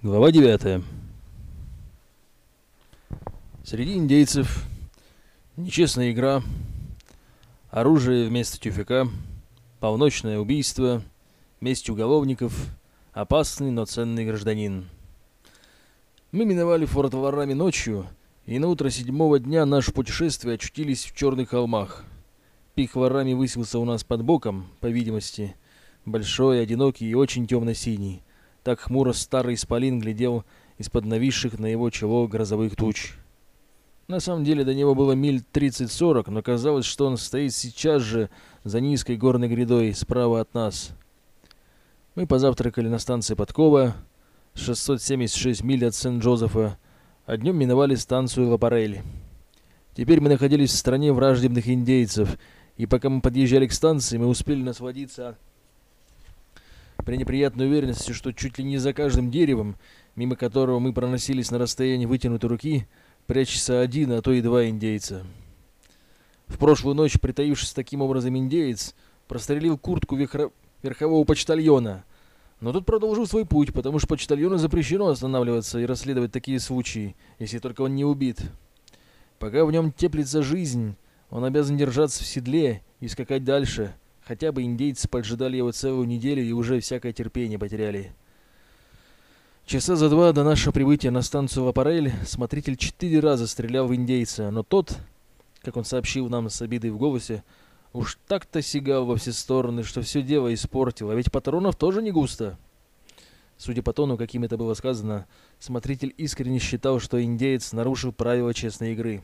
Глава 9. Среди индейцев нечестная игра, оружие вместо тюфяка, полночное убийство, месть уголовников, опасный, но ценный гражданин. Мы миновали форт Варами ночью, и на утро седьмого дня наше путешествие очутились в черных холмах. Пик Варами высился у нас под боком, по видимости, большой, одинокий и очень темно-синий. Так хмуро старый исполин глядел из-под нависших на его чело грозовых туч. На самом деле до него было миль 30-40, но казалось, что он стоит сейчас же за низкой горной грядой справа от нас. Мы позавтракали на станции Подкова, 676 миль от Сент-Джозефа, а днем миновали станцию Лапарель. Теперь мы находились в стране враждебных индейцев, и пока мы подъезжали к станции, мы успели насладиться при неприятной уверенности, что чуть ли не за каждым деревом, мимо которого мы проносились на расстоянии вытянутой руки, прячется один, а то и два индейца. В прошлую ночь, притаившись таким образом индеец, прострелил куртку верхо... верхового почтальона. Но тот продолжил свой путь, потому что почтальону запрещено останавливаться и расследовать такие случаи, если только он не убит. Пока в нем теплится жизнь, он обязан держаться в седле и скакать дальше — Хотя бы индейцы поджидали его целую неделю и уже всякое терпение потеряли. Часа за два до нашего прибытия на станцию Лапарель смотритель четыре раза стрелял в индейца, но тот, как он сообщил нам с обидой в голосе, уж так-то сигал во все стороны, что все дело испортил, а ведь патронов тоже не густо. Судя по тону, каким это было сказано, смотритель искренне считал, что индеец нарушил правила честной игры.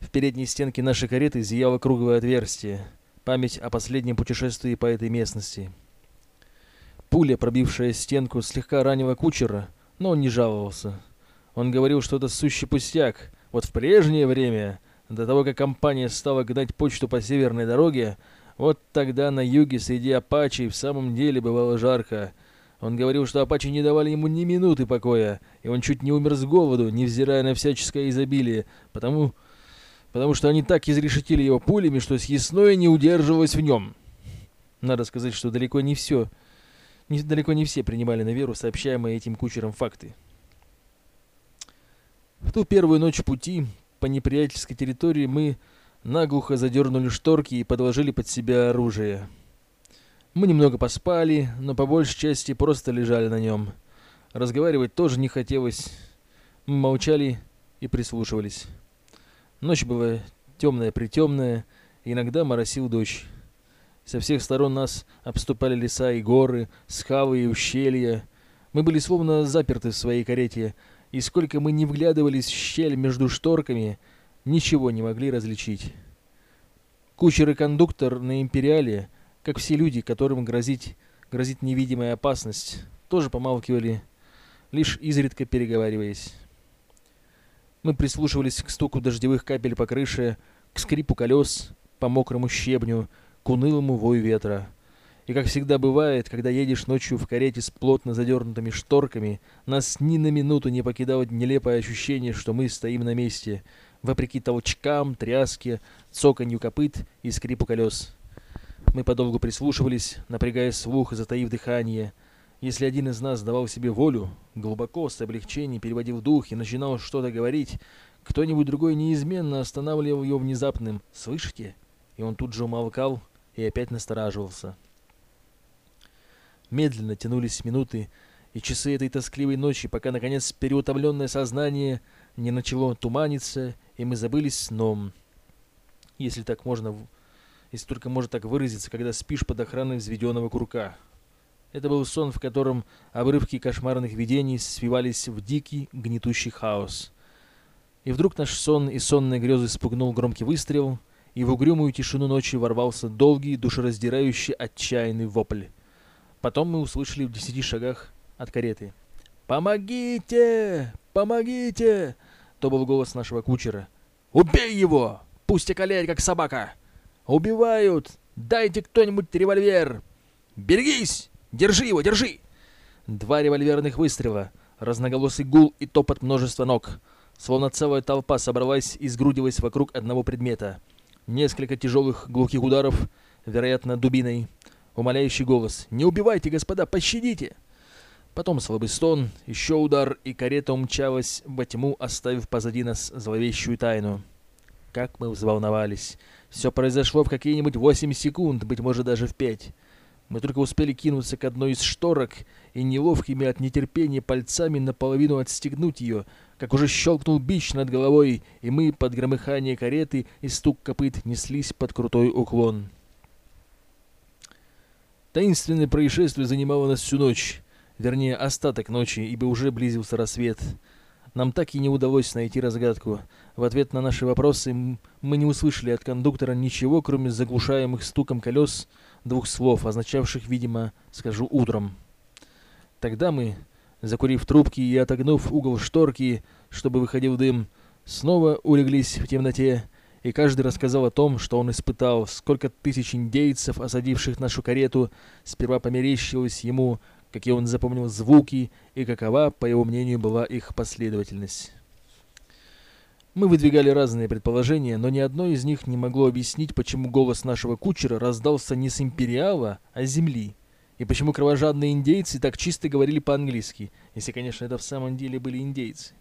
В передней стенке нашей кареты зияло круглое отверстие память о последнем путешествии по этой местности. Пуля, пробившая стенку, слегка ранила кучера, но он не жаловался. Он говорил, что это сущий пустяк. Вот в прежнее время, до того, как компания стала гнать почту по северной дороге, вот тогда на юге среди апачей в самом деле бывало жарко. Он говорил, что апачи не давали ему ни минуты покоя, и он чуть не умер с голоду, невзирая на всяческое изобилие, потому потому что они так изрешетили его пулями, что съестное не удерживалось в нем. Надо сказать, что далеко не все, не, далеко не все принимали на веру сообщаемые этим кучером факты. В ту первую ночь пути по неприятельской территории мы наглухо задернули шторки и подложили под себя оружие. Мы немного поспали, но по большей части просто лежали на нем. Разговаривать тоже не хотелось. Мы молчали и прислушивались. Ночь была темная-притемная, иногда моросил дождь. Со всех сторон нас обступали леса и горы, скалы и ущелья. Мы были словно заперты в своей карете, и сколько мы не вглядывались в щель между шторками, ничего не могли различить. Кучер и кондуктор на Империале, как все люди, которым грозить, грозит невидимая опасность, тоже помалкивали, лишь изредка переговариваясь. Мы прислушивались к стуку дождевых капель по крыше, к скрипу колес, по мокрому щебню, к унылому вою ветра. И как всегда бывает, когда едешь ночью в карете с плотно задернутыми шторками, нас ни на минуту не покидало нелепое ощущение, что мы стоим на месте, вопреки толчкам, тряске, цоканью копыт и скрипу колес. Мы подолгу прислушивались, напрягая слух и затаив дыхание — если один из нас давал себе волю, глубоко, с облегчением переводил дух и начинал что-то говорить, кто-нибудь другой неизменно останавливал его внезапным «Слышите?» И он тут же умолкал и опять настораживался. Медленно тянулись минуты и часы этой тоскливой ночи, пока, наконец, переутомленное сознание не начало туманиться, и мы забылись сном. Если так можно, если только можно так выразиться, когда спишь под охраной взведенного курка. Это был сон, в котором обрывки кошмарных видений свивались в дикий, гнетущий хаос. И вдруг наш сон и сонные грезы спугнул громкий выстрел, и в угрюмую тишину ночи ворвался долгий, душераздирающий, отчаянный вопль. Потом мы услышали в десяти шагах от кареты. «Помогите! Помогите!» То был голос нашего кучера. «Убей его! Пусть околяет, как собака! Убивают! Дайте кто-нибудь револьвер! Берегись!» Держи его, держи!» Два револьверных выстрела, разноголосый гул и топот множества ног. Словно целая толпа собралась и сгрудилась вокруг одного предмета. Несколько тяжелых глухих ударов, вероятно, дубиной. Умоляющий голос. «Не убивайте, господа, пощадите!» Потом слабый стон, еще удар, и карета умчалась во тьму, оставив позади нас зловещую тайну. Как мы взволновались. Все произошло в какие-нибудь восемь секунд, быть может даже в пять. Мы только успели кинуться к одной из шторок и неловкими от нетерпения пальцами наполовину отстегнуть ее, как уже щелкнул бич над головой, и мы под громыхание кареты и стук копыт неслись под крутой уклон. Таинственное происшествие занимало нас всю ночь, вернее остаток ночи, ибо уже близился рассвет. Нам так и не удалось найти разгадку. В ответ на наши вопросы мы не услышали от кондуктора ничего, кроме заглушаемых стуком колес двух слов, означавших, видимо, «скажу утром». Тогда мы, закурив трубки и отогнув угол шторки, чтобы выходил дым, снова улеглись в темноте, и каждый рассказал о том, что он испытал, сколько тысяч индейцев, осадивших нашу карету, сперва померещилось ему, какие он запомнил звуки и какова, по его мнению, была их последовательность. Мы выдвигали разные предположения, но ни одно из них не могло объяснить, почему голос нашего кучера раздался не с империала, а с земли. И почему кровожадные индейцы так чисто говорили по-английски, если, конечно, это в самом деле были индейцы.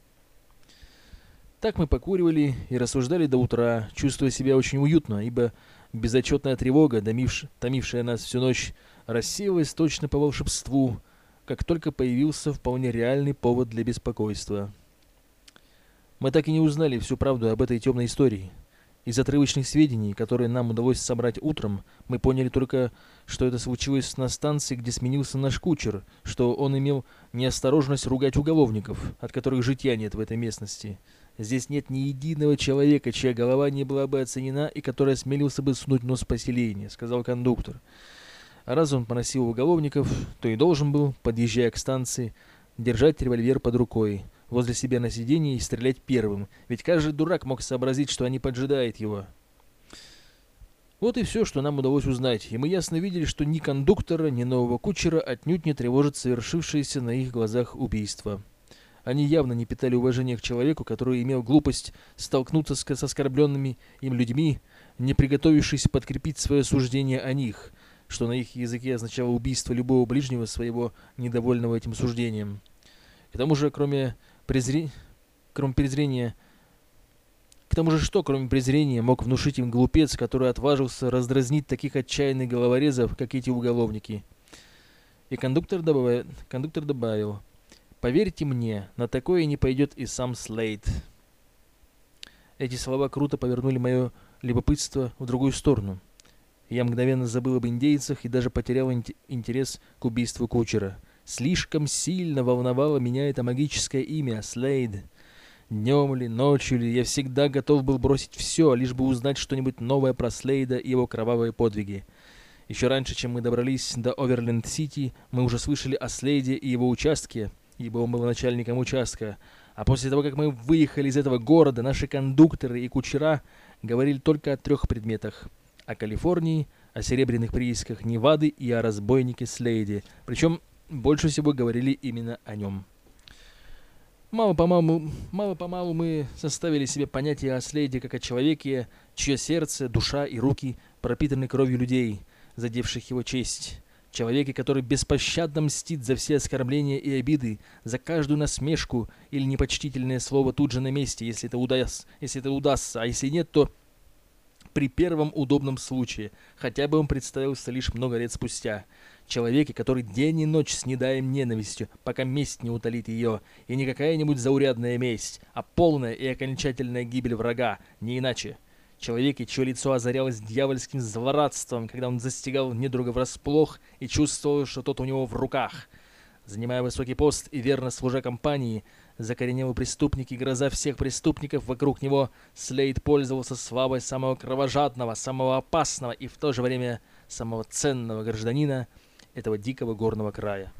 Так мы покуривали и рассуждали до утра, чувствуя себя очень уютно, ибо безотчетная тревога, томившая нас всю ночь, рассеялась точно по волшебству, как только появился вполне реальный повод для беспокойства. Мы так и не узнали всю правду об этой темной истории. Из отрывочных сведений, которые нам удалось собрать утром, мы поняли только, что это случилось на станции, где сменился наш кучер, что он имел неосторожность ругать уголовников, от которых житья нет в этой местности. Здесь нет ни единого человека, чья голова не была бы оценена и который осмелился бы сунуть нос в поселение, сказал кондуктор. А раз он поносил уголовников, то и должен был, подъезжая к станции, держать револьвер под рукой, возле себя на сиденье и стрелять первым, ведь каждый дурак мог сообразить, что они поджидают его. Вот и все, что нам удалось узнать, и мы ясно видели, что ни кондуктора, ни нового кучера отнюдь не тревожит совершившееся на их глазах убийство. Они явно не питали уважения к человеку, который имел глупость столкнуться с, оскорбленными им людьми, не приготовившись подкрепить свое суждение о них, что на их языке означало убийство любого ближнего своего, недовольного этим суждением. К тому же, кроме, презри... кроме презрения... К тому же что, кроме презрения, мог внушить им глупец, который отважился раздразнить таких отчаянных головорезов, как эти уголовники? И кондуктор добавил, кондуктор добавил «Поверьте мне, на такое не пойдет и сам Слейд». Эти слова круто повернули мое любопытство в другую сторону. Я мгновенно забыл об индейцах и даже потерял интерес к убийству кучера. Слишком сильно волновало меня это магическое имя — Слейд. Днем ли, ночью ли, я всегда готов был бросить все, лишь бы узнать что-нибудь новое про Слейда и его кровавые подвиги. Еще раньше, чем мы добрались до Оверленд-Сити, мы уже слышали о Слейде и его участке, ибо он был начальником участка. А после того, как мы выехали из этого города, наши кондукторы и кучера говорили только о трех предметах — о Калифорнии, о серебряных приисках Невады и о разбойнике Слейде. Причем больше всего говорили именно о нем. Мало-помалу мало -помалу мы составили себе понятие о Слейде как о человеке, чье сердце, душа и руки пропитаны кровью людей, задевших его честь. Человеке, который беспощадно мстит за все оскорбления и обиды, за каждую насмешку или непочтительное слово тут же на месте, если это, удаст, если это удастся, а если нет, то при первом удобном случае, хотя бы он представился лишь много лет спустя. Человеке, который день и ночь снедаем ненавистью, пока месть не утолит ее, и не какая-нибудь заурядная месть, а полная и окончательная гибель врага, не иначе. Человеке, чье лицо озарялось дьявольским злорадством, когда он застигал недруга врасплох и чувствовал, что тот у него в руках. Занимая высокий пост и верно служа компании, закоренелый преступник и гроза всех преступников вокруг него, Слейд пользовался славой самого кровожадного, самого опасного и в то же время самого ценного гражданина этого дикого горного края.